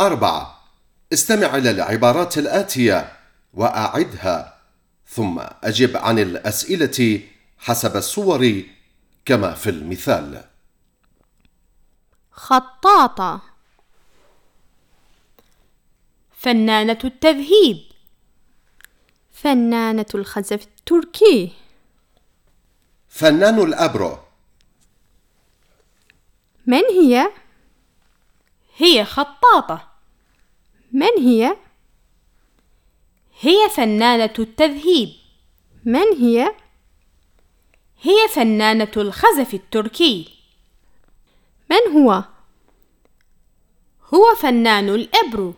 أربعة. استمع إلى العبارات الآتية وأعدها. ثم أجب عن الأسئلة حسب الصور كما في المثال. خطاطة. فنانة التذهيب. فنانة الخزف التركي. فنان الأبرو. من هي؟ هي خطاطة من هي؟ هي فنانة التذهيب من هي؟ هي فنانة الخزف التركي من هو؟ هو فنان الإبرو